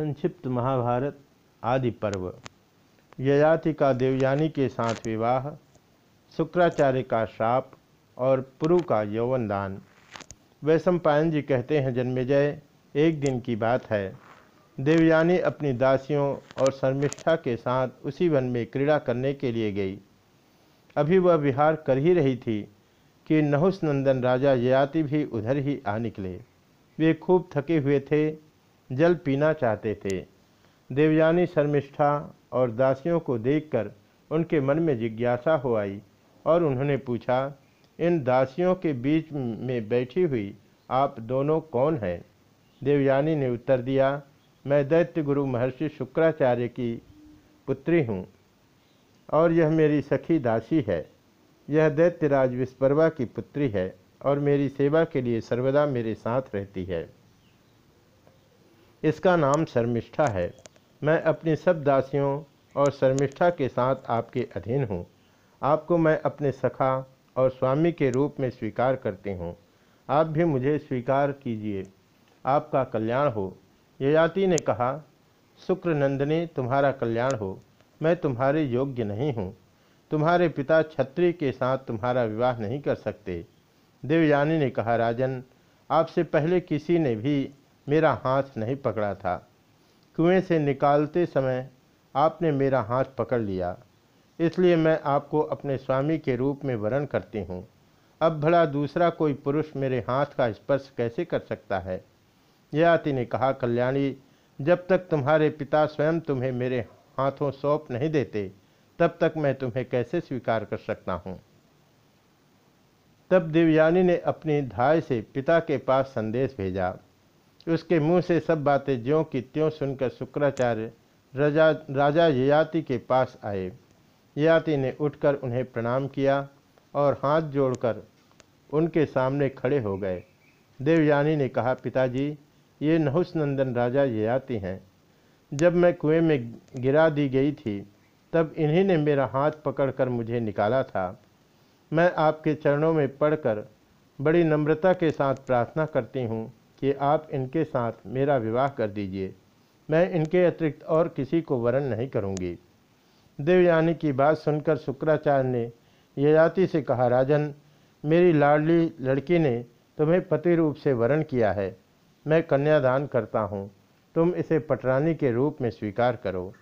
संक्षिप्त महाभारत आदि पर्व। ययाति का देवयानी के साथ विवाह, शुक्राचार्य का श्राप और पुरु का यौवन दान। वैशंपायन जी कहते हैं, जन्मेजय, एक दिन की बात है। देवयानी अपनी दासियों और शर्मिष्ठा के साथ उसी वन में क्रीड़ा करने के लिए गई। अभी वह विहार कर ही रही थी कि नहुस नंदन राजा ययाति भी उधर ही आ निकले। वे खूब थके हुए थे जल पीना चाहते थे। देवयानी शर्मिष्ठा और दासियों को देखकर उनके मन में जिज्ञासा हो आई और उन्होंने पूछा, इन दासियों के बीच में बैठी हुई आप दोनों कौन हैं? देवयानी ने उत्तर दिया, मैं दैत्य गुरु महर्षि शुक्राचार्य की पुत्री हूँ और यह मेरी सखी दासी है। यह दैत्यराज विस्परवा की पुत्री है और मेरी सेवा के लिए सर्वदा मेरे साथ रहती है। इसका नाम शर्मिष्ठा है। मैं अपनी सब दासियों और शर्मिष्ठा के साथ आपके अधीन हूँ। आपको मैं अपने सखा और स्वामी के रूप में स्वीकार करती हूँ। आप भी मुझे स्वीकार कीजिए। आपका कल्याण हो। ययाति ने कहा शुक्र नंदनी तुम्हारा कल्याण हो। मैं तुम्हारे योग्य नहीं हूँ। तुम्हारे पिता छत्री के साथ तुम्हारा विवाह नहीं कर सकते। देवयानी ने कहा, राजन, आपसे पहले किसी ने भी मेरा हाथ नहीं पकड़ा था। कुएँ से निकालते समय आपने मेरा हाथ पकड़ लिया। इसलिए मैं आपको अपने स्वामी के रूप में वर्ण करती हूँ। अब भला दूसरा कोई पुरुष मेरे हाथ का स्पर्श कैसे कर सकता है? ययाति ने कहा, कल्याणी, जब तक तुम्हारे पिता स्वयं तुम्हें मेरे हाथों सौंप नहीं देते, तब तक मैं तुम्हें कैसे स्वीकार कर सकता हूँ? तब देवयानी ने अपनी धाय से पिता के पास संदेश भेजा। उसके मुँह से सब बातें ज्यों की त्यों सुनकर शुक्राचार्य राजा राजा ययाति के पास आए। ययाति ने उठकर उन्हें प्रणाम किया और हाथ जोड़कर उनके सामने खड़े हो गए। देवयानी ने कहा, पिताजी, ये नहुस नंदन राजा ययाति हैं। जब मैं कुएँ में गिरा दी गई थी, तब इन्हीं ने मेरा हाथ पकड़कर मुझे निकाला था। मैं आपके चरणों में पढ़कर बड़ी नम्रता के साथ प्रार्थना करती हूँ कि आप इनके साथ मेरा विवाह कर दीजिए। मैं इनके अतिरिक्त और किसी को वरण नहीं करूँगी। देवयानी की बात सुनकर शुक्राचार्य ने ययाति से कहा, राजन, मेरी लाडली लड़की ने तुम्हें पति रूप से वरण किया है। मैं कन्यादान करता हूँ। तुम इसे पटरानी के रूप में स्वीकार करो।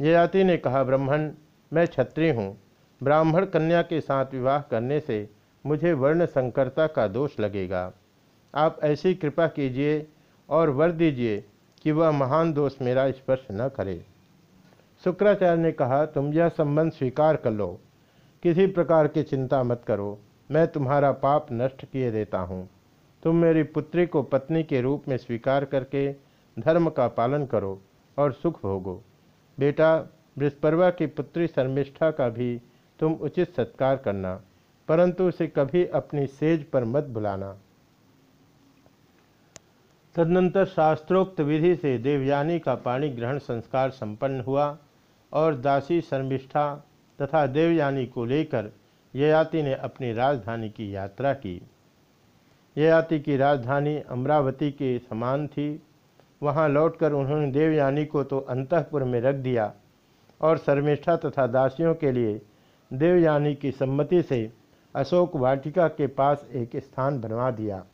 ययाति ने कहा, ब्राह्मण, मैं क्षत्रिय हूँ। ब्राह्मण कन्या के साथ विवाह करने से मुझे वर्ण संकरता का दोष लगेगा। आप ऐसी कृपा कीजिए और वर दीजिए कि वह महान दोष मेरा स्पर्श न करे। शुक्राचार्य ने कहा, तुम यह संबंध स्वीकार कर लो। किसी प्रकार की चिंता मत करो। मैं तुम्हारा पाप नष्ट किए देता हूँ। तुम मेरी पुत्री को पत्नी के रूप में स्वीकार करके धर्म का पालन करो और सुख भोगो। बेटा, बृहस्परवा की पुत्री शर्मिष्ठा का भी तुम उचित सत्कार करना, परंतु उसे कभी अपनी सेज पर मत बुलाना। तदनंतर शास्त्रोक्त विधि से देवयानी का पाणी ग्रहण संस्कार संपन्न हुआ और दासी शर्मिष्ठा तथा देवयानी को लेकर ययाति ने अपनी राजधानी की यात्रा की। ययाति की राजधानी अमरावती के समान थी। वहाँ लौटकर उन्होंने देवयानी को तो अंतपुर में रख दिया और शर्मिष्ठा तथा दासियों के लिए देवयानी की सम्मति से अशोक वाटिका के पास एक स्थान बनवा दिया।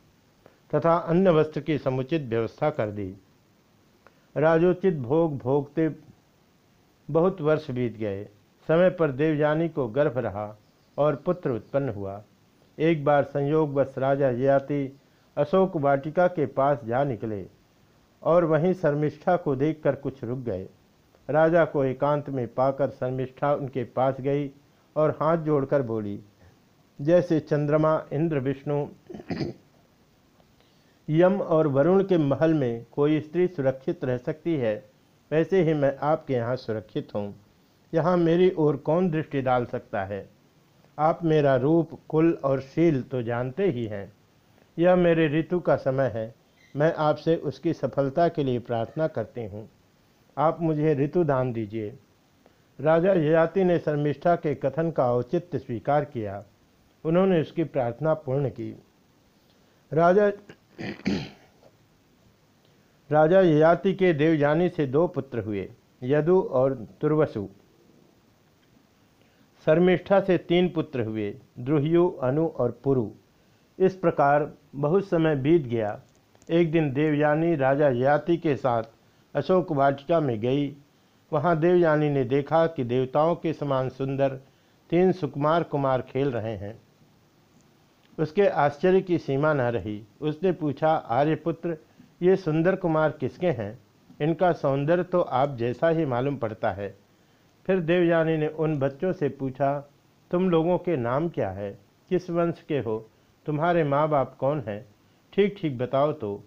तथा अन्य वस्त्र की समुचित व्यवस्था कर दी। राजोचित भोग भोगते बहुत वर्ष बीत गए। समय पर देवयानी को गर्भ रहा और पुत्र उत्पन्न हुआ। एक बार संयोग बस राजा ययाति अशोक वाटिका के पास जा निकले और वहीं शर्मिष्ठा को देखकर कुछ रुक गए। राजा को एकांत में पाकर शर्मिष्ठा उनके पास गई और हाथ जोड़कर बोली, जैसे चंद्रमा, इंद्र, विष्णु यम और वरुण के महल में कोई स्त्री सुरक्षित रह सकती है? वैसे ही मैं आपके यहाँ सुरक्षित हूँ। यहाँ मेरी ओर कौन दृष्टि डाल सकता है? आप मेरा रूप, कुल और शील तो जानते ही हैं। यह मेरे ऋतु का समय है। मैं आपसे उसकी सफलता के लिए प्रार्थना करती हूँ। आप मुझे ऋतु दान दीजिए। राजा ययाति ने शर्मिष्ठा के कथन का औचित्य स्वीकार किया। उन्होंने उसकी प्रार्थना पूर्ण की। राजा राजा ययाति के देवयानी से दो पुत्र हुए, यदु और तुर्वसु। शर्मिष्ठा से तीन पुत्र हुए, द्रुहयु, अनु और पुरु। इस प्रकार बहुत समय बीत गया। एक दिन देवयानी राजा ययाति के साथ अशोक वाटिका में गई। वहाँ देवयानी ने देखा कि देवताओं के समान सुंदर तीन सुकुमार कुमार खेल रहे हैं। उसके आश्चर्य की सीमा न रही। उसने पूछा, आर्यपुत्र, ये सुंदर कुमार किसके हैं? इनका सौंदर्य तो आप जैसा ही मालूम पड़ता है। फिर देवयानी ने उन बच्चों से पूछा, तुम लोगों के नाम क्या है? किस वंश के हो? तुम्हारे माँ बाप कौन हैं? ठीक ठीक बताओ तो।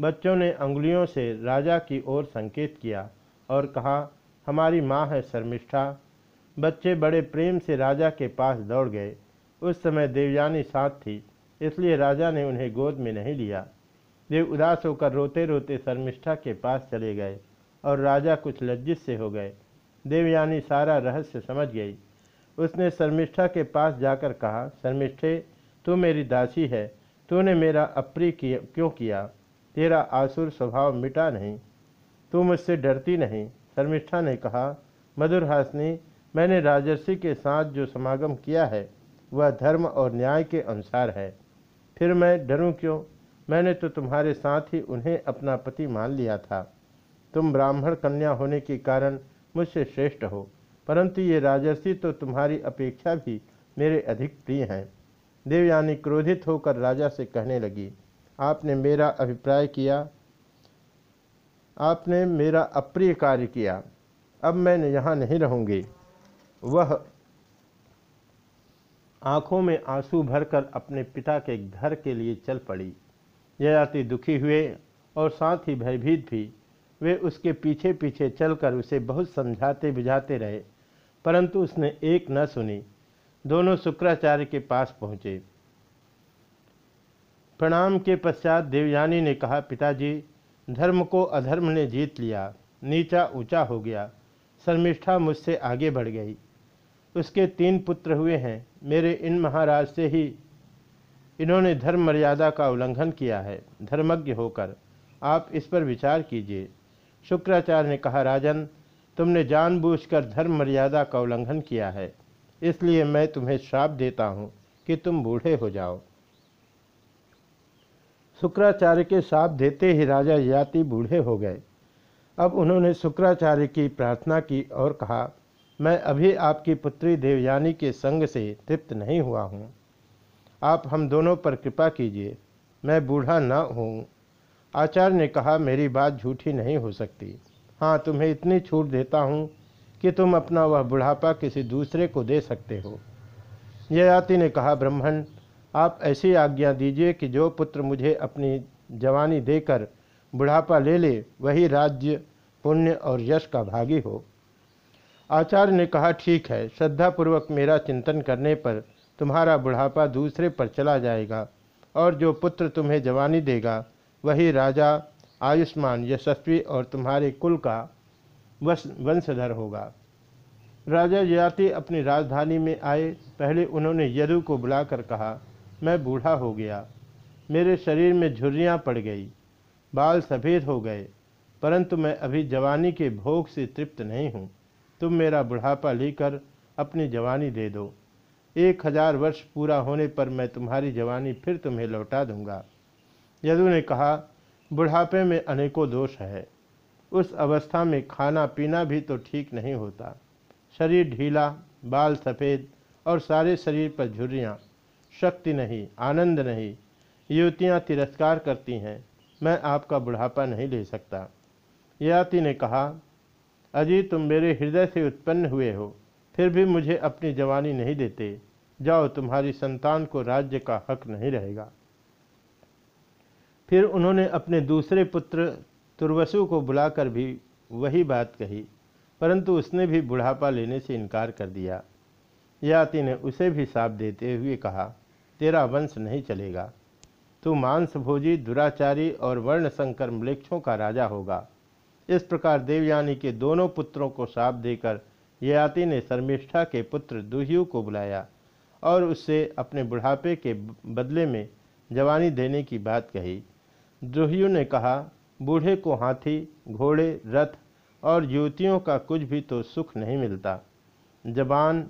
बच्चों ने अंगुलियों से राजा की ओर संकेत किया और कहा, हमारी माँ है शर्मिष्ठा। बच्चे बड़े प्रेम से राजा के पास दौड़ गए। उस समय देवयानी साथ थी, इसलिए राजा ने उन्हें गोद में नहीं लिया। देव उदास होकर रोते रोते शर्मिष्ठा के पास चले गए और राजा कुछ लज्जित से हो गए। देवयानी सारा रहस्य समझ गई। उसने शर्मिष्ठा के पास जाकर कहा, शर्मिष्ठे, तू मेरी दासी है। तूने मेरा अप्रिय किया क्यों? तेरा आसुर स्वभाव मिटा नहीं। तू मुझसे डरती नहीं। शर्मिष्ठा ने कहा, मधुर हासनी, मैंने राजर्षि के साथ जो समागम किया है वह धर्म और न्याय के अनुसार है। फिर मैं डरूं क्यों? मैंने तो तुम्हारे साथ ही उन्हें अपना पति मान लिया था। तुम ब्राह्मण कन्या होने के कारण मुझसे श्रेष्ठ हो, परंतु ये राजर्षि तो तुम्हारी अपेक्षा भी मेरे अधिक प्रिय हैं। देवयानी क्रोधित होकर राजा से कहने लगी, आपने मेरा अभिप्राय किया? आपने मेरा अप्रिय कार्य किया। अब मैं यहाँ नहीं रहूँगी। वह आँखों में आँसू भरकर अपने पिता के घर के लिए चल पड़ी। ययाति दुखी हुए और साथ ही भयभीत भी। वे उसके पीछे पीछे चलकर उसे बहुत समझाते बुझाते रहे, परंतु उसने एक न सुनी। दोनों शुक्राचार्य के पास पहुँचे। प्रणाम के पश्चात देवयानी ने कहा, पिताजी, धर्म को अधर्म ने जीत लिया। नीचा ऊँचा हो गया। शर्मिष्ठा मुझसे आगे बढ़ गई। उसके तीन पुत्र हुए हैं। मेरे इन महाराज से ही इन्होंने धर्म मर्यादा का उल्लंघन किया है। धर्मज्ञ होकर आप इस पर विचार कीजिए। शुक्राचार्य ने कहा, राजन, तुमने जानबूझकर धर्म मर्यादा का उल्लंघन किया है। इसलिए मैं तुम्हें श्राप देता हूँ कि तुम बूढ़े हो जाओ। शुक्राचार्य के श्राप देते ही राजा याति बूढ़े हो गए। अब उन्होंने शुक्राचार्य की प्रार्थना की और कहा मैं अभी आपकी पुत्री देवयानी के संग से तृप्त नहीं हुआ हूँ। आप हम दोनों पर कृपा कीजिए, मैं बूढ़ा न हूँ। आचार्य ने कहा, मेरी बात झूठी नहीं हो सकती। हाँ तुम्हें इतनी छूट देता हूँ कि तुम अपना वह बुढ़ापा किसी दूसरे को दे सकते हो। ययाति ने कहा, ब्राह्मण, आप ऐसी आज्ञा दीजिए कि जो पुत्र मुझे अपनी जवानी देकर बुढ़ापा ले ले, वही राज्य, पुण्य और यश का भागी हो। आचार्य ने कहा, ठीक है, श्रद्धापूर्वक मेरा चिंतन करने पर तुम्हारा बुढ़ापा दूसरे पर चला जाएगा और जो पुत्र तुम्हें जवानी देगा, वही राजा, आयुष्मान, यशस्वी और तुम्हारे कुल का वंशधर होगा। राजा जयाति अपनी राजधानी में आए। पहले उन्होंने यदु को बुलाकर कहा, मैं बूढ़ा हो गया, मेरे शरीर में झुर्रियाँ पड़ गई, बाल सफ़ेद हो गए, परंतु मैं अभी जवानी के भोग से तृप्त नहीं हूँ। तुम मेरा बुढ़ापा लेकर अपनी जवानी दे दो। एक हज़ार वर्ष पूरा होने पर मैं तुम्हारी जवानी फिर तुम्हें लौटा दूँगा। यदु ने कहा, बुढ़ापे में अनेकों दोष है। उस अवस्था में खाना पीना भी तो ठीक नहीं होता। शरीर ढीला, बाल सफ़ेद और सारे शरीर पर झुर्रियाँ। शक्ति नहीं, आनंद नहीं, युवतियाँ तिरस्कार करती हैं। मैं आपका बुढ़ापा नहीं ले सकता। याति ने कहा अजी तुम मेरे हृदय से उत्पन्न हुए हो, फिर भी मुझे अपनी जवानी नहीं देते। जाओ, तुम्हारी संतान को राज्य का हक नहीं रहेगा। फिर उन्होंने अपने दूसरे पुत्र तुर्वसु को बुलाकर भी वही बात कही, परंतु उसने भी बुढ़ापा लेने से इनकार कर दिया। याति ने उसे भी साप देते हुए कहा, तेरा वंश नहीं चलेगा। तू मांसभोजी, दुराचारी और वर्ण संकर का राजा होगा। इस प्रकार देवयानी के दोनों पुत्रों को साप देकर ययाति ने शर्मिष्ठा के पुत्र दुह्यु को बुलाया और उससे अपने बुढ़ापे के बदले में जवानी देने की बात कही। दुह्यु ने कहा, बूढ़े को हाथी, घोड़े, रथ और युवतियों का कुछ भी तो सुख नहीं मिलता। जबान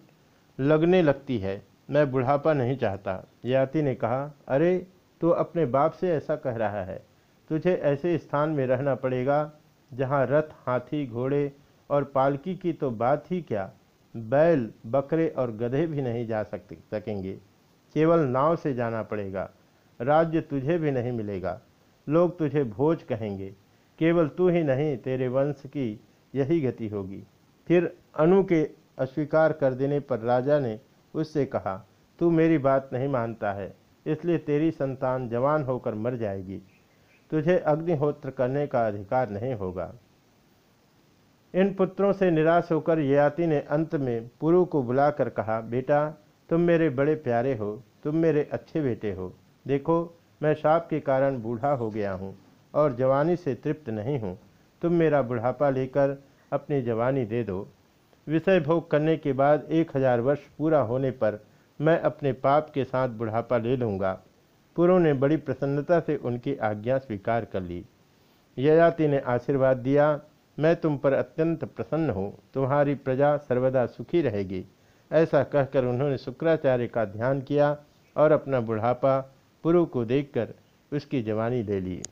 लगने लगती है, मैं बुढ़ापा नहीं चाहता। याति ने कहा, अरे तो अपने बाप से ऐसा कह रहा है। तुझे ऐसे स्थान में रहना पड़ेगा जहाँ रथ, हाथी, घोड़े और पालकी की तो बात ही क्या? बैल, बकरे और गधे भी नहीं जा सकते, सकेंगे। केवल नाव से जाना पड़ेगा। राज्य तुझे भी नहीं मिलेगा। लोग तुझे भोज कहेंगे। केवल तू ही नहीं, तेरे वंश की यही गति होगी। फिर अनु के अस्वीकार कर देने पर राजा ने उससे कहा, तू मेरी बात नहीं मानता है, इसलिए तेरी संतान जवान होकर मर जाएगी। तुझे अग्निहोत्र करने का अधिकार नहीं होगा। इन पुत्रों से निराश होकर ययाति ने अंत में पुरु को बुलाकर कहा, बेटा, तुम मेरे बड़े प्यारे हो, तुम मेरे अच्छे बेटे हो। देखो, मैं शाप के कारण बूढ़ा हो गया हूँ और जवानी से तृप्त नहीं हूँ। तुम मेरा बुढ़ापा लेकर अपनी जवानी दे दो। विषय भोग करने के बाद एक हज़ार वर्ष पूरा होने पर मैं अपने पाप के साथ बुढ़ापा ले लूँगा। पुरों ने बड़ी प्रसन्नता से उनकी आज्ञा स्वीकार कर ली। ययाति ने आशीर्वाद दिया, मैं तुम पर अत्यंत प्रसन्न हूँ, तुम्हारी प्रजा सर्वदा सुखी रहेगी। ऐसा कहकर उन्होंने शुक्राचार्य का ध्यान किया और अपना बुढ़ापा पुरु को देखकर उसकी जवानी ले ली।